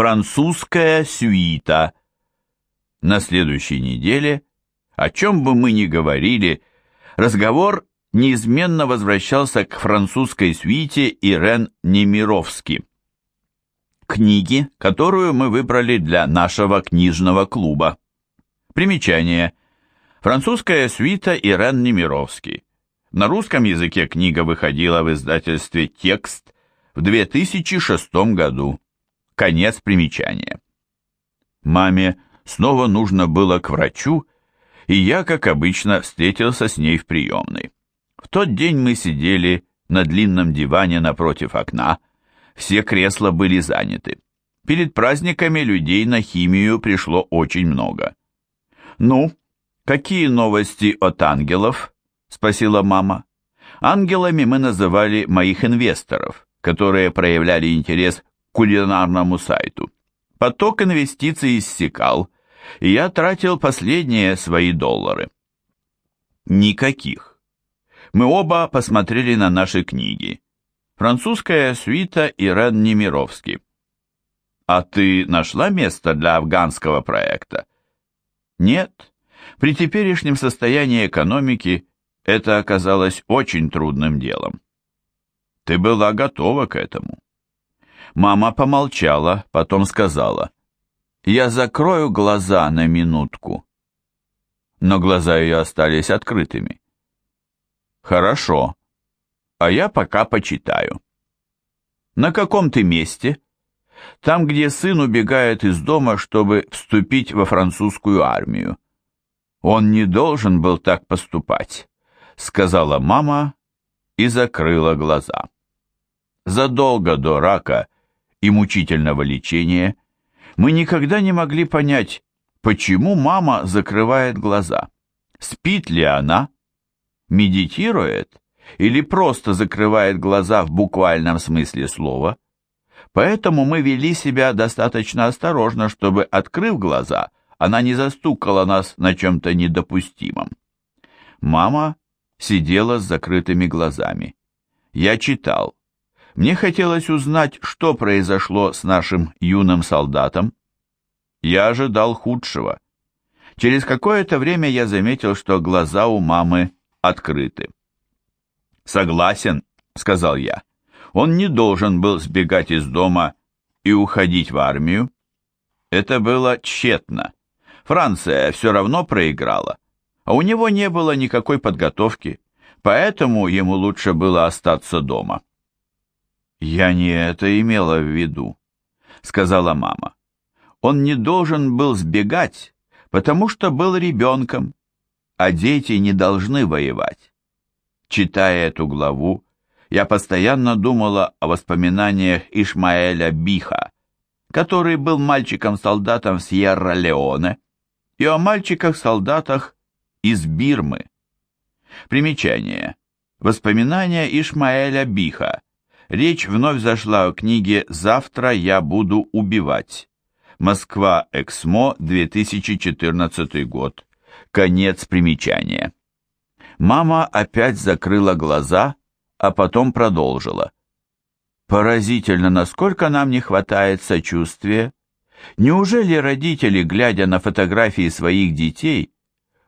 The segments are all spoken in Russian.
Французская сюита. На следующей неделе, о чем бы мы ни говорили, разговор неизменно возвращался к французской сюите Ирен Немировски. Книги, которую мы выбрали для нашего книжного клуба. Примечание. Французская сюита Ирен Немировски. На русском языке книга выходила в издательстве «Текст» в 2006 году. Конец примечания. Маме снова нужно было к врачу, и я, как обычно, встретился с ней в приемной. В тот день мы сидели на длинном диване напротив окна, все кресла были заняты. Перед праздниками людей на химию пришло очень много. «Ну, какие новости от ангелов?» – спросила мама. Ангелами мы называли моих инвесторов, которые проявляли интерес кулинарному сайту. Поток инвестиций иссякал, и я тратил последние свои доллары. Никаких. Мы оба посмотрели на наши книги. Французская свита Ирен Немировский. А ты нашла место для афганского проекта? Нет. При теперешнем состоянии экономики это оказалось очень трудным делом. Ты была готова к этому. Мама помолчала, потом сказала, «Я закрою глаза на минутку». Но глаза ее остались открытыми. «Хорошо, а я пока почитаю». «На каком ты месте?» «Там, где сын убегает из дома, чтобы вступить во французскую армию». «Он не должен был так поступать», — сказала мама и закрыла глаза. Задолго до рака и мучительного лечения мы никогда не могли понять, почему мама закрывает глаза. Спит ли она? Медитирует? Или просто закрывает глаза в буквальном смысле слова? Поэтому мы вели себя достаточно осторожно, чтобы, открыв глаза, она не застукала нас на чем-то недопустимом. Мама сидела с закрытыми глазами. Я читал. Мне хотелось узнать, что произошло с нашим юным солдатом. Я ожидал худшего. Через какое-то время я заметил, что глаза у мамы открыты. «Согласен», — сказал я. «Он не должен был сбегать из дома и уходить в армию. Это было тщетно. Франция все равно проиграла, а у него не было никакой подготовки, поэтому ему лучше было остаться дома». «Я не это имела в виду», — сказала мама. «Он не должен был сбегать, потому что был ребенком, а дети не должны воевать». Читая эту главу, я постоянно думала о воспоминаниях Ишмаэля Биха, который был мальчиком-солдатом в Сьерра-Леоне, и о мальчиках-солдатах из Бирмы. Примечание. Воспоминания Ишмаэля Биха Речь вновь зашла о книге «Завтра я буду убивать». Москва, Эксмо, 2014 год. Конец примечания. Мама опять закрыла глаза, а потом продолжила. Поразительно, насколько нам не хватает сочувствия. Неужели родители, глядя на фотографии своих детей,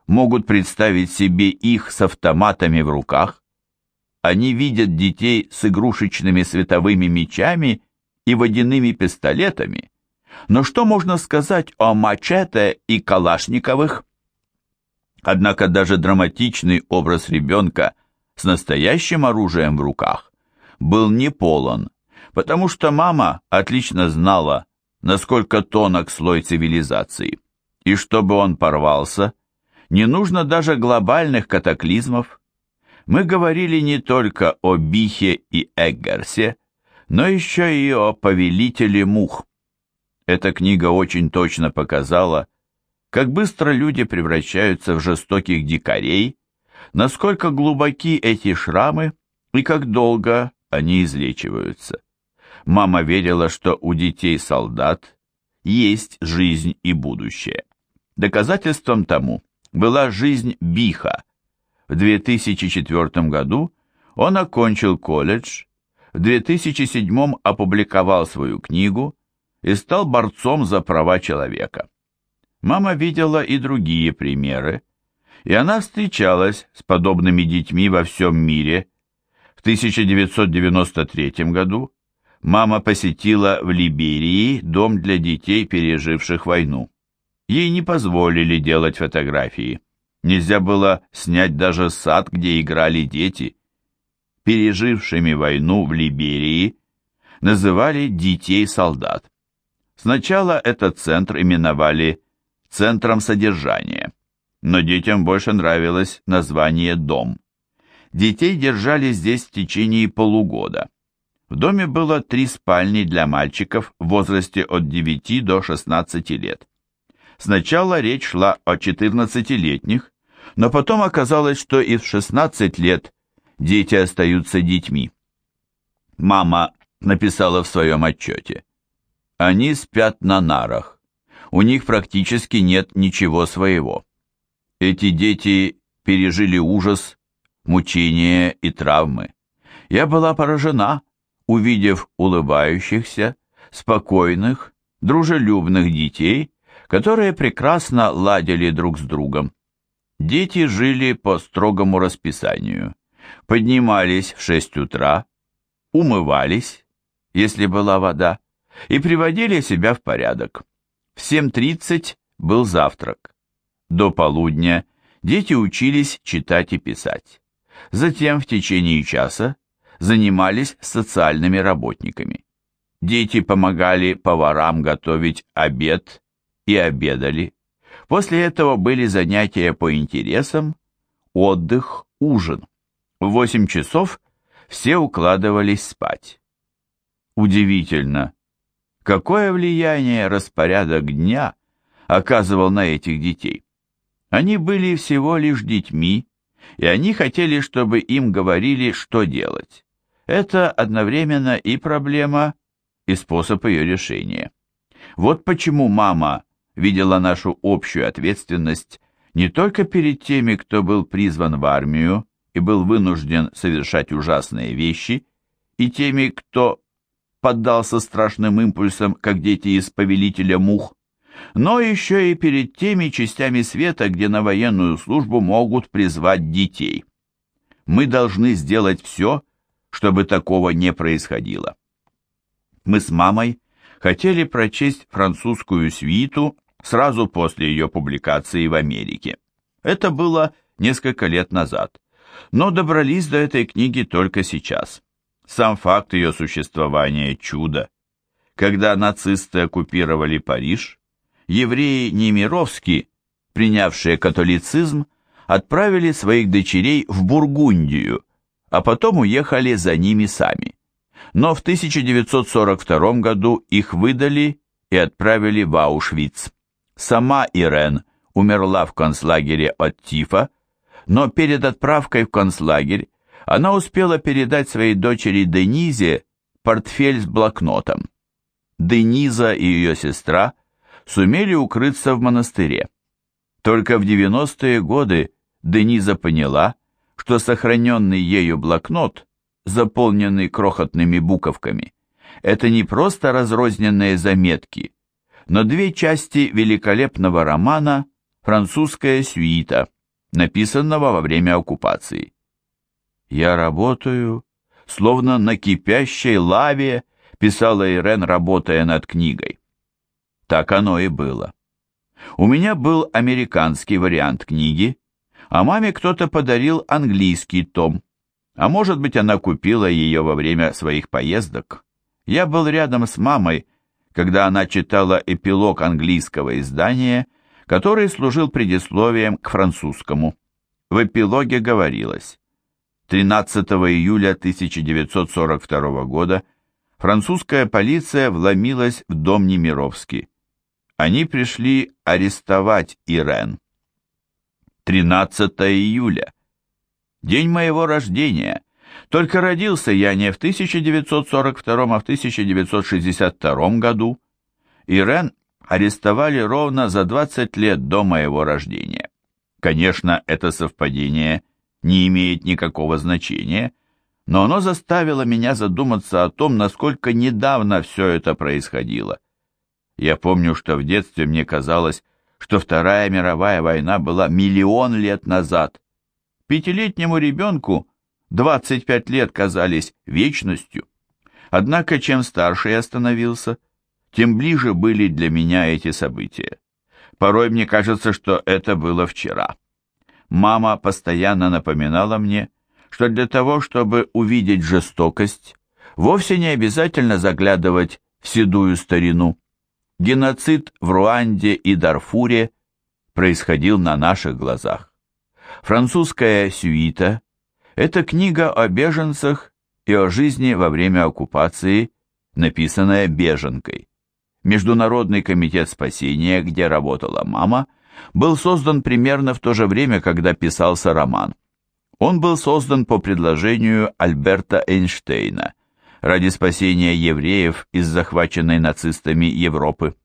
могут представить себе их с автоматами в руках? Они видят детей с игрушечными световыми мечами и водяными пистолетами. Но что можно сказать о мачете и калашниковых? Однако даже драматичный образ ребенка с настоящим оружием в руках был не полон, потому что мама отлично знала, насколько тонок слой цивилизации, и чтобы он порвался, не нужно даже глобальных катаклизмов, мы говорили не только о Бихе и Эггерсе, но еще и о повелителе мух. Эта книга очень точно показала, как быстро люди превращаются в жестоких дикарей, насколько глубоки эти шрамы и как долго они излечиваются. Мама верила, что у детей-солдат есть жизнь и будущее. Доказательством тому была жизнь Биха, в 2004 году он окончил колледж, в 2007 опубликовал свою книгу и стал борцом за права человека. Мама видела и другие примеры, и она встречалась с подобными детьми во всем мире. В 1993 году мама посетила в Либерии дом для детей, переживших войну. Ей не позволили делать фотографии. Нельзя было снять даже сад, где играли дети. Пережившими войну в Либерии называли детей-солдат. Сначала этот центр именовали «центром содержания», но детям больше нравилось название «дом». Детей держали здесь в течение полугода. В доме было три спальни для мальчиков в возрасте от 9 до 16 лет. Сначала речь шла о 14-летних, но потом оказалось, что и в 16 лет дети остаются детьми. Мама написала в своем отчете. Они спят на нарах. У них практически нет ничего своего. Эти дети пережили ужас, мучения и травмы. Я была поражена, увидев улыбающихся, спокойных, дружелюбных детей, которые прекрасно ладили друг с другом. Дети жили по строгому расписанию. Поднимались в 6 утра, умывались, если была вода, и приводили себя в порядок. В 7.30 был завтрак. До полудня дети учились читать и писать. Затем в течение часа занимались социальными работниками. Дети помогали поварам готовить обед и обедали. После этого были занятия по интересам, отдых, ужин. В 8 часов все укладывались спать. Удивительно, какое влияние распорядок дня оказывал на этих детей. Они были всего лишь детьми, и они хотели, чтобы им говорили, что делать. Это одновременно и проблема, и способ ее решения. Вот почему мама видела нашу общую ответственность не только перед теми, кто был призван в армию и был вынужден совершать ужасные вещи, и теми, кто поддался страшным импульсам, как дети из повелителя мух, но еще и перед теми частями света, где на военную службу могут призвать детей. Мы должны сделать все, чтобы такого не происходило. Мы с мамой хотели прочесть французскую свиту сразу после ее публикации в Америке. Это было несколько лет назад, но добрались до этой книги только сейчас. Сам факт ее существования – чудо. Когда нацисты оккупировали Париж, евреи Немировски, принявшие католицизм, отправили своих дочерей в Бургундию, а потом уехали за ними сами. Но в 1942 году их выдали и отправили в Аушвиц. Сама Ирен умерла в концлагере от тифа, но перед отправкой в концлагерь она успела передать своей дочери Денизе портфель с блокнотом. Дениза и ее сестра сумели укрыться в монастыре. Только в 90-е годы Дениза поняла, что сохраненный ею блокнот, заполненный крохотными буковками, это не просто разрозненные заметки, но две части великолепного романа «Французская сюита», написанного во время оккупации. «Я работаю, словно на кипящей лаве», писала Ирен, работая над книгой. Так оно и было. У меня был американский вариант книги, а маме кто-то подарил английский том, а может быть она купила ее во время своих поездок. Я был рядом с мамой, когда она читала эпилог английского издания, который служил предисловием к французскому. В эпилоге говорилось 13 июля 1942 года французская полиция вломилась в дом Немировский. Они пришли арестовать Ирен. 13 июля. День моего рождения. Только родился я не в 1942, а в 1962 году. Ирен арестовали ровно за 20 лет до моего рождения. Конечно, это совпадение не имеет никакого значения, но оно заставило меня задуматься о том, насколько недавно все это происходило. Я помню, что в детстве мне казалось, что Вторая мировая война была миллион лет назад. Пятилетнему ребенку 25 лет казались вечностью. Однако, чем старше я становился, тем ближе были для меня эти события. Порой мне кажется, что это было вчера. Мама постоянно напоминала мне, что для того, чтобы увидеть жестокость, вовсе не обязательно заглядывать в седую старину. Геноцид в Руанде и Дарфуре происходил на наших глазах. Французская сюита – это книга о беженцах и о жизни во время оккупации, написанная беженкой. Международный комитет спасения, где работала мама, был создан примерно в то же время, когда писался роман. Он был создан по предложению Альберта Эйнштейна ради спасения евреев из захваченной нацистами Европы.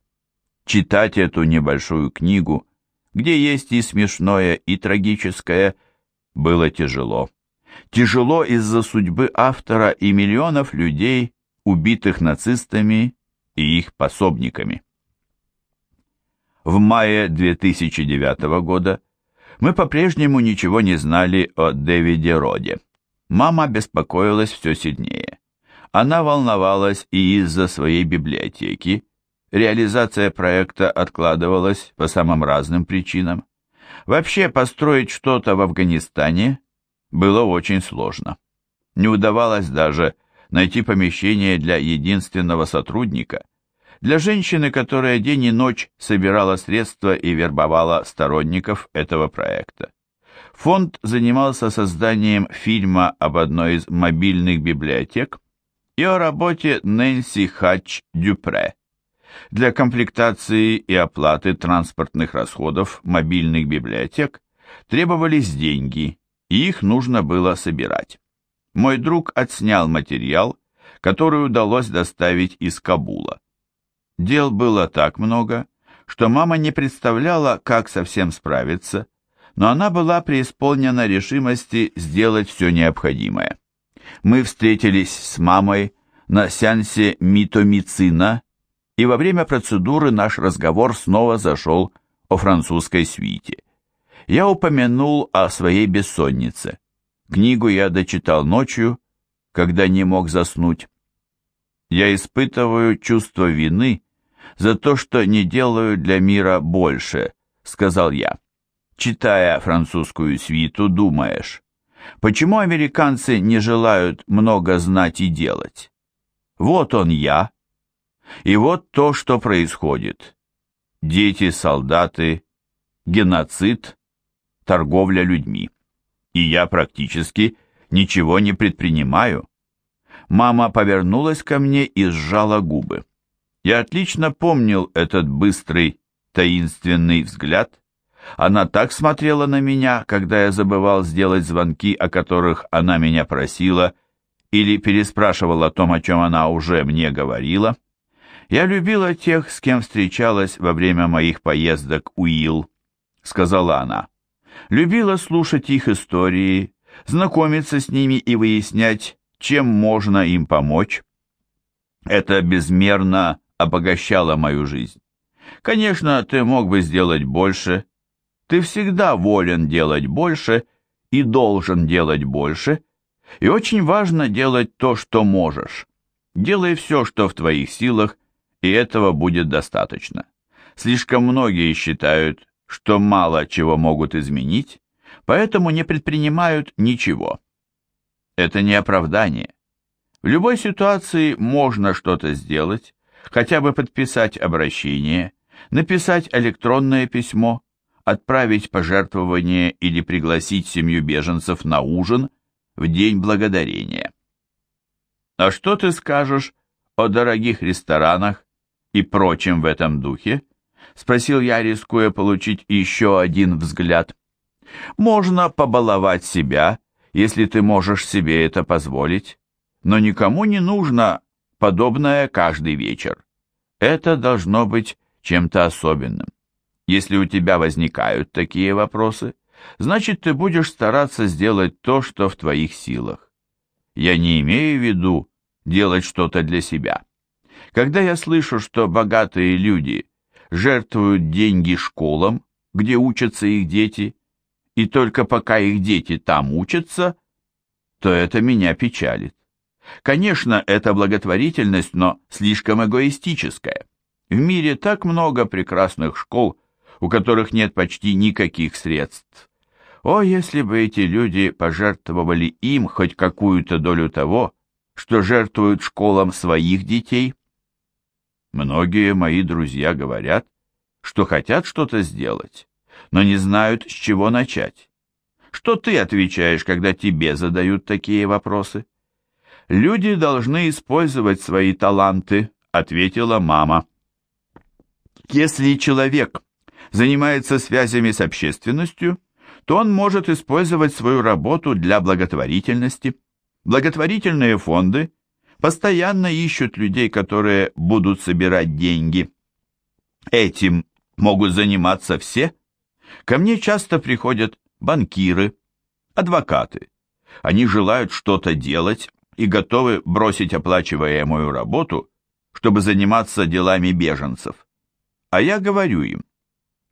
Читать эту небольшую книгу, где есть и смешное, и трагическое, было тяжело. Тяжело из-за судьбы автора и миллионов людей, убитых нацистами и их пособниками. В мае 2009 года мы по-прежнему ничего не знали о Дэвиде Роде. Мама беспокоилась все сильнее. Она волновалась и из-за своей библиотеки. Реализация проекта откладывалась по самым разным причинам. Вообще построить что-то в Афганистане было очень сложно. Не удавалось даже найти помещение для единственного сотрудника, для женщины, которая день и ночь собирала средства и вербовала сторонников этого проекта. Фонд занимался созданием фильма об одной из мобильных библиотек и о работе Нэнси Хач Дюпре. Для комплектации и оплаты транспортных расходов мобильных библиотек требовались деньги, и их нужно было собирать. Мой друг отснял материал, который удалось доставить из Кабула. Дел было так много, что мама не представляла, как совсем справиться, но она была преисполнена решимости сделать все необходимое. Мы встретились с мамой на сеансе митомицина, и во время процедуры наш разговор снова зашел о французской свите. Я упомянул о своей бессоннице. Книгу я дочитал ночью, когда не мог заснуть. Я испытываю чувство вины за то, что не делаю для мира больше», — сказал я. Читая французскую свиту, думаешь, почему американцы не желают много знать и делать? Вот он я. И вот то, что происходит. Дети-солдаты, геноцид, торговля людьми. И я практически ничего не предпринимаю. Мама повернулась ко мне и сжала губы. Я отлично помнил этот быстрый, таинственный взгляд. Она так смотрела на меня, когда я забывал сделать звонки, о которых она меня просила, или переспрашивал о том, о чем она уже мне говорила. Я любила тех, с кем встречалась во время моих поездок Уилл, сказала она. Любила слушать их истории, знакомиться с ними и выяснять, чем можно им помочь. Это безмерно обогащала мою жизнь. Конечно, ты мог бы сделать больше. Ты всегда волен делать больше и должен делать больше. И очень важно делать то, что можешь. Делай все, что в твоих силах, и этого будет достаточно. Слишком многие считают, что мало чего могут изменить, поэтому не предпринимают ничего. Это не оправдание. В любой ситуации можно что-то сделать, хотя бы подписать обращение, написать электронное письмо, отправить пожертвование или пригласить семью беженцев на ужин в День Благодарения. А что ты скажешь о дорогих ресторанах и прочем в этом духе? Спросил я, рискуя получить еще один взгляд. Можно побаловать себя, если ты можешь себе это позволить, но никому не нужно подобное каждый вечер. Это должно быть чем-то особенным. Если у тебя возникают такие вопросы, значит ты будешь стараться сделать то, что в твоих силах. Я не имею в виду делать что-то для себя. Когда я слышу, что богатые люди жертвуют деньги школам, где учатся их дети, и только пока их дети там учатся, то это меня печалит. Конечно, это благотворительность, но слишком эгоистическая. В мире так много прекрасных школ, у которых нет почти никаких средств. О, если бы эти люди пожертвовали им хоть какую-то долю того, что жертвуют школам своих детей. Многие мои друзья говорят, что хотят что-то сделать, но не знают, с чего начать. Что ты отвечаешь, когда тебе задают такие вопросы? Люди должны использовать свои таланты, ответила мама. Если человек занимается связями с общественностью, то он может использовать свою работу для благотворительности. Благотворительные фонды постоянно ищут людей, которые будут собирать деньги. Этим могут заниматься все. Ко мне часто приходят банкиры, адвокаты. Они желают что-то делать и готовы бросить оплачиваемую работу, чтобы заниматься делами беженцев. А я говорю им,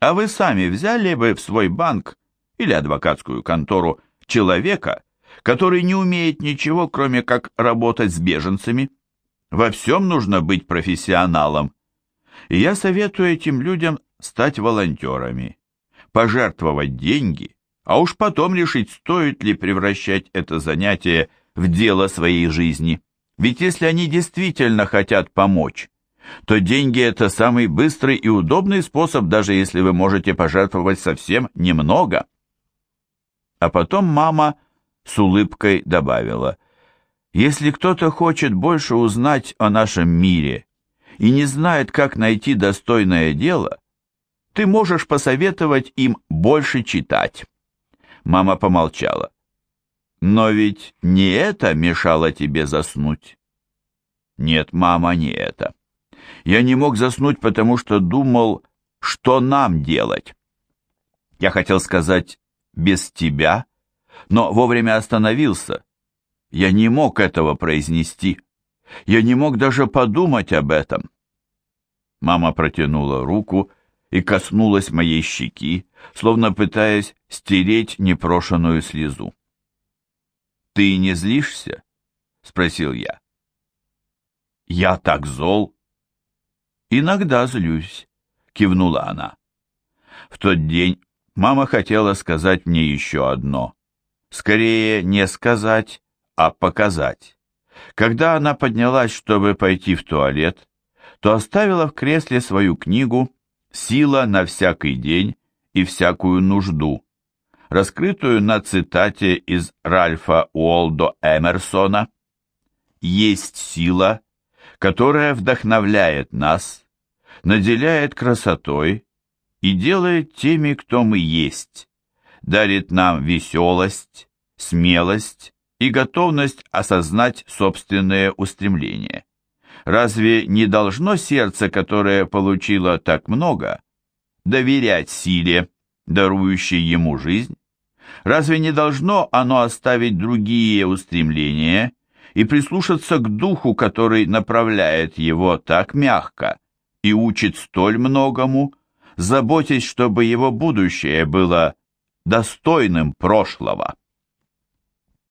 а вы сами взяли бы в свой банк или адвокатскую контору человека, который не умеет ничего, кроме как работать с беженцами? Во всем нужно быть профессионалом. И я советую этим людям стать волонтерами, пожертвовать деньги, а уж потом решить, стоит ли превращать это занятие в дело своей жизни. Ведь если они действительно хотят помочь, то деньги – это самый быстрый и удобный способ, даже если вы можете пожертвовать совсем немного. А потом мама с улыбкой добавила, «Если кто-то хочет больше узнать о нашем мире и не знает, как найти достойное дело, ты можешь посоветовать им больше читать». Мама помолчала. «Но ведь не это мешало тебе заснуть?» «Нет, мама, не это. Я не мог заснуть, потому что думал, что нам делать. Я хотел сказать «без тебя», но вовремя остановился. Я не мог этого произнести. Я не мог даже подумать об этом. Мама протянула руку и коснулась моей щеки, словно пытаясь стереть непрошенную слезу. «Ты не злишься?» — спросил я. «Я так зол!» «Иногда злюсь», — кивнула она. В тот день мама хотела сказать мне еще одно. Скорее, не сказать, а показать. Когда она поднялась, чтобы пойти в туалет, то оставила в кресле свою книгу «Сила на всякий день и всякую нужду», раскрытую на цитате из Ральфа Уолдо Эмерсона «Есть сила, которая вдохновляет нас, наделяет красотой и делает теми, кто мы есть, дарит нам веселость, смелость и готовность осознать собственные устремления. Разве не должно сердце, которое получило так много, доверять силе, дарующей ему жизнь? Разве не должно оно оставить другие устремления и прислушаться к духу, который направляет его так мягко и учит столь многому, заботясь, чтобы его будущее было достойным прошлого?